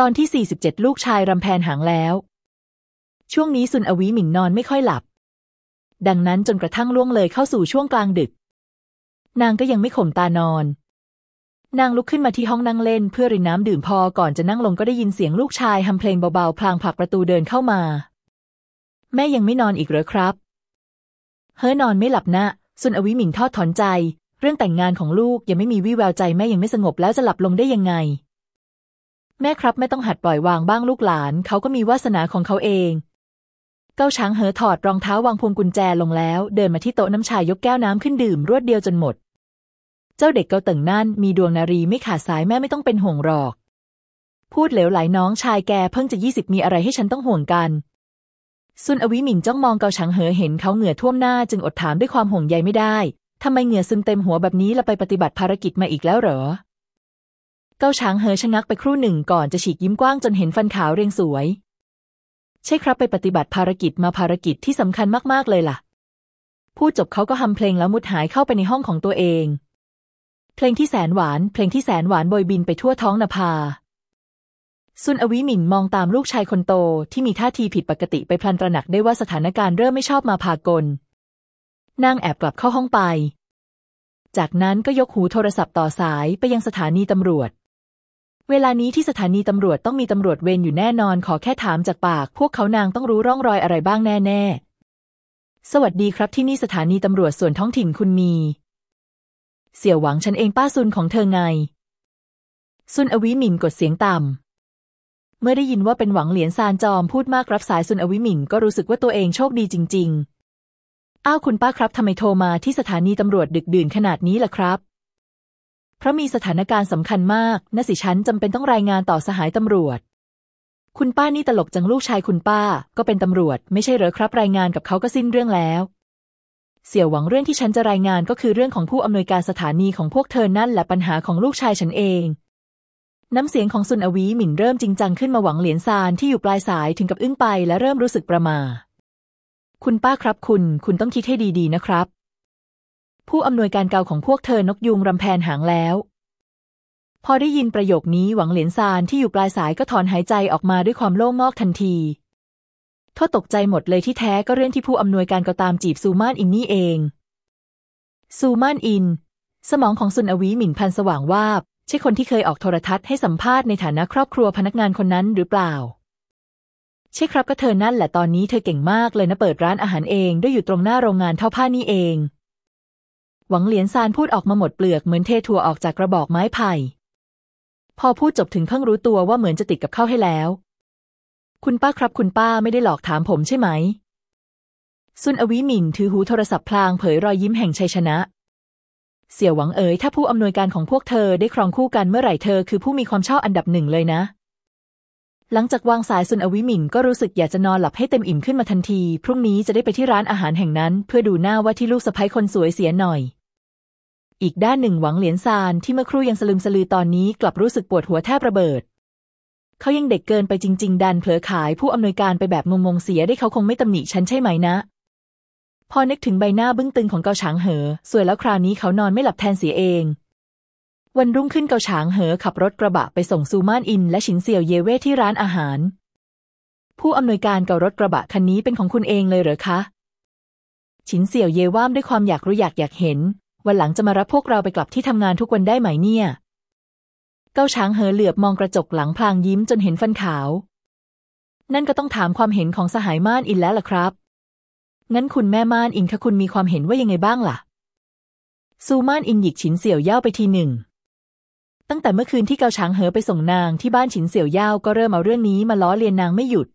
ตอนที่ 47 ลูกชายรำแพนหางแล้ว ช่วงนี้ซุนอวีหมิงนอนไม่ค่อยหลับ ดังนั้นจนกระทั่งล่วงเลยเข้าสู่ช่วงกลางดึก นางก็ยังไม่ข่มตานอน นางลุกขึ้นมาที่ห้องนั่งเล่นเพื่อรินน้ำดื่มพอก่อนจะนั่งลงก็ได้ยินเสียงลูกชายทำเพลงเบาๆ พลางผลักประตูเดินเข้ามา แม่ยังไม่นอนอีกเหรอครับ เฮ้อนอนไม่หลับนะซุนอวีหมิงทอดถอนใจ เรื่องแต่งงานของลูกยังไม่มีวี่แววใจแม่ยังไม่สงบแล้วจะหลับลงได้ยังไง แม่ครับแม่ต้องหัดปล่อยวางบ้างลูกหลาน เขาก็มีวาสนาของเขาเอง เก้าช้างเหอถอดรองเท้าวางพวงกุญแจลงแล้ว เดินมาที่โต๊ะน้ำชายกแก้วน้ำขึ้นดื่มรวดเดียวจนหมด เจ้าเด็กเกาเติ่งนั่นมีดวงนารีไม่ขาดสายแม่ไม่ต้องเป็นห่วงหรอก พูดเหลวไหลน้องชายแกเพิ่งจะยี่สิบมีอะไรให้ฉันต้องห่วงกันซุนอวิหมิงจ้องมองเกาฉางเหอเห็นเขาเหงื่อท่วมหน้าจึงอดถามด้วยความห่วงใยไม่ได้ ทำไมเหงื่อซึมเต็มหัวแบบนี้ล้วไปปฏิบัติภารกิจมาอีกแล้วเหรอ เกาฉางเหอชะงักไปครู่หนึ่งก่อนจะฉีกยิ้มกว้างจนเห็นฟันขาวเรียงสวย ใช่ครับไปปฏิบัติภารกิจมาภารกิจที่สำคัญมากๆเลยล่ะ พูดจบเขาก็ฮัมเพลงแล้วมุดหายเข้าไปในห้องของตัวเอง เพลงที่แสนหวาน เพลงที่แสนหวานโบยบินไปทั่วท้องนภาซุนอวิหมิงมองตามลูกชายคนโตที่มีท่าทีผิดปกติไปพลันตระหนักได้ว่าสถานการณ์เริ่มไม่ชอบมาพากล นางแอบกลับเข้าห้องไป จากนั้นก็ยกหูโทรศัพท์ต่อสายไปยังสถานีตำรวจ เวลานี้ที่สถานีตำรวจต้องมีตำรวจเวรอยู่แน่นอนขอแค่ถามจากปาก พวกเขานางต้องรู้ร่องรอยอะไรบ้างแน่ๆ สวัสดีครับที่นี่สถานีตำรวจส่วนท้องถิ่นคุณมี เสี่ยวหวังฉันเองป้าซุนของเธอไง ซุนอวิหมิงกดเสียงต่ำ เมื่อได้ยินว่าเป็นหวังเหรียญซานจอมพูดมากรับสายซุนอวิหมิงก็รู้สึกว่าตัวเองโชคดีจริง ๆ อ้าวคุณป้าครับทำไมโทรมาที่สถานีตำรวจดึกดื่นขนาดนี้ล่ะครับ เพราะมีสถานการณ์สำคัญมากน่สิฉันจำเป็นต้องรายงานต่อสหายตำรวจ คุณป้านี่ตลกจังลูกชายคุณป้า ก็เป็นตำรวจ ไม่ใช่เหรอครับ รายงานกับเขาก็สิ้นเรื่องแล้ว เสี่ยวหวังเรื่องที่ฉันจะรายงานก็คือเรื่องของผู้อำนวยการสถานีของพวกเธอนั่นแหละปัญหาของลูกชายฉันเอง น้ำเสียงของซุนอวีหมิ่นเริ่มจริงจังขึ้นมาหวังเหรียญซานที่อยู่ปลายสายถึงกับอึ้งไปและเริ่มรู้สึกประมาคุณป้าครับคุณ คุณต้องคิดให้ดีๆนะครับ ผู้อำนวยการเก่าของพวกเธอนกยุงรำแพนหางแล้ว พอได้ยินประโยคนี้หวังเหรียญซานที่อยู่ปลายสายก็ถอนหายใจออกมาด้วยความโล่งมอกทันทีทษตกใจหมดเลยที่แท้ก็เรื่องที่ผู้อำนวยการก็ตามจีบซูมานอินนี่เอง ซูมานอิน สมองของซุนอวีหมิ่นพันสว่างวาบใช่คนที่เคยออกโทรทัศน์ให้สัมภาษณ์ในฐานะครอบครัวพนักงานคนนั้นหรือเปล่า ใช่ครับก็เธอนั่นแหละตอนนี้เธอเก่งมากเลยนะเปิดร้านอาหารเองด้วยอยู่ตรงหน้าโรงงานเท่าผ้านี่เอง หวังเหลียนซานพูดออกมาหมดเปลือกเหมือนเทถั่วออกจากกระบอกไม้ไผ่ พอพูดจบถึงเพิ่งรู้ตัวว่าเหมือนจะติดกับเข้าให้แล้ว คุณป้าครับคุณป้าไม่ได้หลอกถามผมใช่ไหม ซุนอวิหมินถือหูโทรศัพท์พลางเผยรอยยิ้มแห่งชัยชนะ เสี่ยวหวังเอ๋ยถ้าผู้อำนวยการของพวกเธอได้ครองคู่กันเมื่อไหร่เธอคือผู้มีความชอบอันดับหนึ่งเลยนะ หลังจากวางสายซุนอวิหมิงก็รู้สึกอยากจะนอนหลับให้เต็มอิ่มขึ้นมาทันที พรุ่งนี้จะได้ไปที่ร้านอาหารแห่งนั้น เพื่อดูหน้าว่าที่ลูกสะใภ้คนสวยเสียหน่อย อีกด้านหนึ่งหวังเหรียญซานที่เมื่อครู่ยังสลืมสลือตอนนี้กลับรู้สึกปวดหัวแทบระเบิด เขายังเด็กเกินไปจริง ๆ ดันเผลอขายผู้อำนวยการไปแบบงงๆเสียได้เขาคงไม่ตำหนิฉันใช่ไหมนะ พอนึกถึงใบหน้าบึ้งตึงของเกาฉางเหอ สวยแล้วคราวนี้เขานอนไม่หลับแทนเสียเอง วันรุ่งขึ้นเกาฉางเหอขับรถกระบะไปส่งซูมานอิน และฉินเสี่ยวเยเว่ที่ร้านอาหาร ผู้อำนวยการเการถกระบะคันนี้เป็นของคุณเองเลยเหรอคะฉินเสี่ยวเยว่ามด้วยความอยากรู้อยากอยากเห็น วันหลังจะมารับพวกเราไปกลับที่ทำงานทุกวันได้ไหมเนี่ย เก้าช้างเหอเหลือบมองกระจกหลังพลางยิ้มจนเห็นฟันขาว นั่นก็ต้องถามความเห็นของสหายม่านอินแล้วล่ะครับ งั้นคุณแม่ม่านอินคะคุณมีความเห็นว่ายังไงบ้างล่ะ ซูม่านอินหยิกฉินเสี่ยวเย่าไปทีหนึ่ง ตั้งแต่เมื่อคืนที่เกาช้างเหอไปส่งนางที่บ้านฉินเสี่ยวเย่าก็เริ่มเอาเรื่องนี้มาล้อเลียนนางไม่หยุด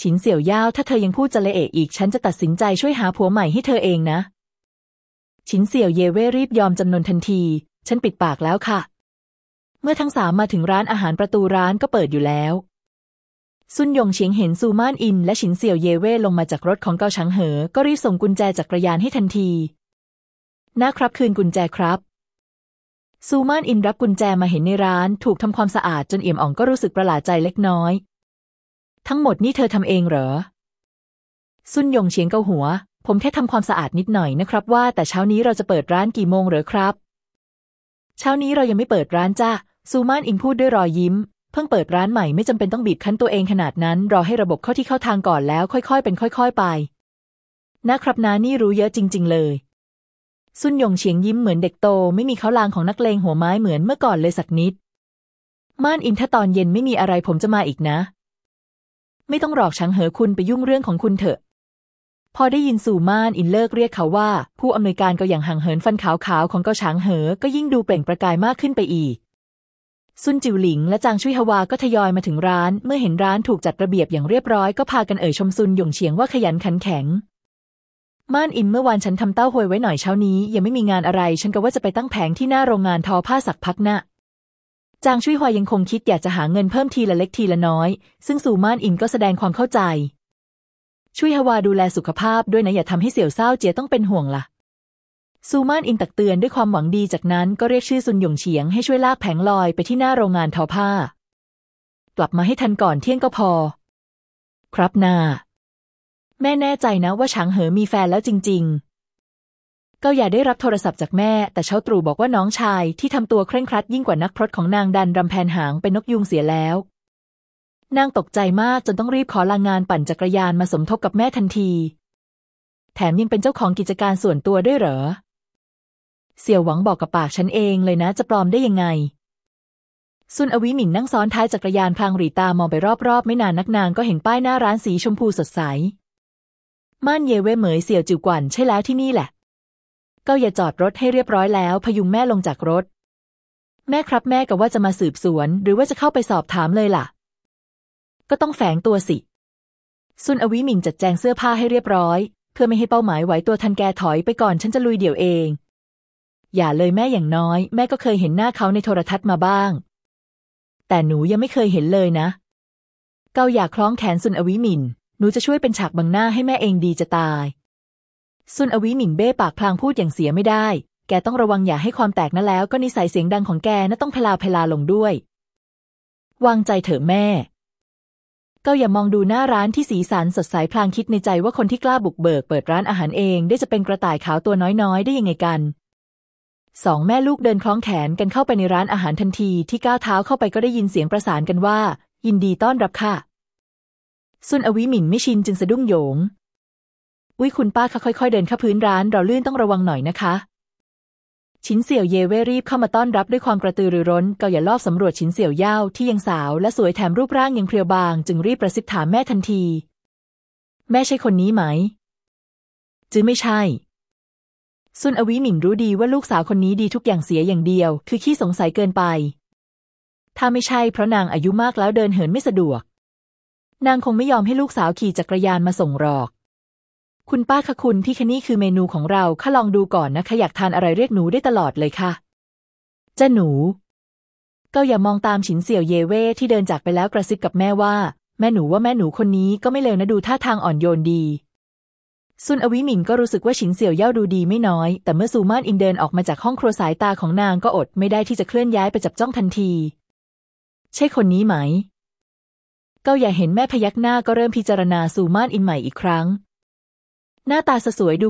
ฉินเสี่ยวเย่าถ้าเธอยังพูดจะเละเอะอีกฉันจะตัดสินใจช่วยหาผัวใหม่ให้เธอเองนะ ฉินเสี่ยวเยเว่รีบยอมจำนนทันที ฉันปิดปากแล้วค่ะ เมื่อทั้งสามมาถึงร้านอาหารประตูร้านก็เปิดอยู่แล้ว ซุนยงเฉียงเห็นซูมานอิน และฉินเสี่ยวเยเว่ลงมาจากรถของเกาชังเหอ ก็รีบส่งกุญแจจักรยานให้ทันทีนะครับคืนกุญแจครับ ซูมานอินรับกุญแจมาเห็นในร้านถูกทำความสะอาดจนเอี่ยมอ่องก็รู้สึกประหลาดใจเล็กน้อย ทั้งหมดนี่เธอทำเองเหรอ ซุนยงเฉียงเกาหัว ผมแค่ทำความสะอาดนิดหน่อยนะครับว่า แต่เช้านี้เราจะเปิดร้านกี่โมงเหรอครับ เช้านี้เรายังไม่เปิดร้านจ้าซูมานอินพูดด้วยรอยยิ้ม เพิ่งเปิดร้านใหม่ไม่จำเป็นต้องบีบคั้นตัวเองขนาดนั้น รอให้ระบบเข้าที่เข้าทางก่อนแล้ว ค่อย ๆ เป็นค่อย ๆ ไป นะครับนานี่รู้เยอะจริง ๆ เลยซุนยงเฉียงยิ้มเหมือนเด็กโต ไม่มีเขาลางของนักเลงหัวไม้เหมือนเมื่อก่อนเลยสักนิด ม่านอินถ้าตอนเย็นไม่มีอะไรผมจะมาอีกนะ ไม่ต้องหลอกชังเหอคุณไปยุ่งเรื่องของคุณเถอะ พอได้ยินสู่ม่านอินเลิกเรียกเขาว่า ผู้อำนวยการก็อย่างห่างเหินฟันขาวๆของเกาฉางเหอ ก็ยิ่งดูเปล่งประกายมากขึ้นไปอีก ซุนจิวหลิงและจางชุยฮวาก็ทยอยมาถึงร้าน เมื่อเห็นร้านถูกจัดระเบียบอย่างเรียบร้อยก็พากันเอ่ยชมซุนหยงเฉียงว่าขยันขันแข็ง ม่านอินเมื่อวานฉันทำเต้าหวยไว้หน่อยเช้านี้ ยังไม่มีงานอะไร ฉันก็ว่าจะไปตั้งแผงที่หน้าโรงงานทอผ้าสักพักนะ่ะจางชุยฮวายังคงคิดอยากจะหาเงินเพิ่มทีละเล็กทีละน้อย ซึ่งสู่ม่านอินก็แสดงความเข้าใจ ชุยฮวาดูแลสุขภาพด้วยนะอย่าทำให้เสี่ยวเศร้าเจียต้องเป็นห่วงล่ะซูมานอินตักเตือนด้วยความหวังดีจากนั้นก็เรียกชื่อซุนหยงเฉียงให้ช่วยลากแผงลอยไปที่หน้าโรงงานทอผ้า กลับมาให้ทันก่อนเที่ยงก็พอ ครับนาแม่แน่ใจนะว่าฉางเหอมีแฟนแล้วจริง ๆ ก็อย่าได้รับโทรศัพท์จากแม่ แต่เช้าตรู่บอกว่าน้องชายที่ทำตัวเคร่งครัดยิ่งกว่านักพรตของนางดันรำแพนหางเป็นนกยุงเสียแล้ว นางตกใจมากจนต้องรีบขอลางงานปั่นจักรยานมาสมทบกับแม่ทันที แถมยังเป็นเจ้าของกิจการส่วนตัวด้วยเหรอ เสี่ยวหวังบอกกับปากฉันเองเลยนะจะปลอมได้ยังไง ซุนอวิหมิงนั่งซ้อนท้ายจักรยานพลางหรีตามองไปรอบๆ ไม่นานนักนางก็เห็นป้ายหน้าร้านสีชมพูสดใส ม่านเยเว่เหมยเสี่ยวจิวกวันใช่แล้วที่นี่แหละ ก็อย่าจอดรถให้เรียบร้อยแล้ว พยุงแม่ลงจากรถ แม่ครับแม่กับว่าจะมาสืบสวน หรือว่าจะเข้าไปสอบถามเลยล่ะ ก็ต้องแฝงตัวสิ ซุนอวิมิงจัดแจงเสื้อผ้าให้เรียบร้อย เพื่อไม่ให้เป้าหมายไหวตัวทันแกถอยไปก่อนฉันจะลุยเดี่ยวเอง อย่าเลยแม่อย่างน้อย แม่ก็เคยเห็นหน้าเขาในโทรทัศน์มาบ้าง แต่หนูยังไม่เคยเห็นเลยนะ เกาอยากคล้องแขนซุนอวิมินหนูจะช่วยเป็นฉากบังหน้าให้แม่เองดีจะตาย ซุนอวิมินเบ้ปากพลางพูดอย่างเสียไม่ได้ แกต้องระวังอย่าให้ความแตกนะแล้ว ก็นิสัยเสียงดังของแกน่าต้องพลาพลาลงด้วย วางใจเถอะแม่ ก็อย่ามองดูหน้าร้านที่สีสันสดใสพลางคิดในใจว่าคนที่กล้าบุกเบิกเปิดร้านอาหารเองได้จะเป็นกระต่ายขาวตัวน้อยๆ ได้ยังไงกันสองแม่ลูกเดินคล้องแขนกันเข้าไปในร้านอาหารทันทีที่ก้าวเท้าเข้าไปก็ได้ยินเสียงประสานกันว่า ยินดีต้อนรับค่ะ ซุนอวิหมินไม่ชินจึงสะดุ้งโยง อุ้ยคุณป้าคะค่อยๆ เดินเข้าพื้นร้านเราลื่นต้องระวังหน่อยนะคะ ชินเสี่ยวเย่เว่รีบเข้ามาต้อนรับด้วยความกระตือรือร้นเก็อย่ารอบสำรวจชินเสี่ยวเย่าที่ยังสาวและสวยแถมรูปร่างยังเพรียวบาง จึงรีบประสิทถามแม่ทันที แม่ใช่คนนี้ไหม จื้อไม่ใช่ซุนอวิหมิงรู้ดีว่าลูกสาวคนนี้ดีทุกอย่างเสียอย่างเดียว คือขี้สงสัยเกินไป ถ้าไม่ใช่เพราะนางอายุมากแล้วเดินเหินไม่สะดวก นางคงไม่ยอมให้ลูกสาวขี่จักรยานมาส่งหรอก คุณป้าคะคุณพี่คะนี่คือเมนูของเราข้าลองดูก่อนนะคะอยากทานอะไรเรียกหนูได้ตลอดเลยค่ะเจ้าหนู ก็อย่ามองตามฉินเสี่ยวเยเว่ที่เดินจากไปแล้วกระซิบกับแม่ว่า แม่หนูว่าแม่หนูคนนี้ก็ไม่เลวนะดูท่าทางอ่อนโยนดีซุนอวิหมิงก็รู้สึกว่าฉินเสี่ยวเย่าดูดีไม่น้อย แต่เมื่อซูมานอินเดินออกมาจากห้องครัวสายตาของนางก็อดไม่ได้ที่จะเคลื่อนย้ายไปจับจ้องทันที ใช่คนนี้ไหม ก็อย่าเห็นแม่พยักหน้าก็เริ่มพิจารณาซูมานอินใหม่อีกครั้ง หน้าตาสสวยดู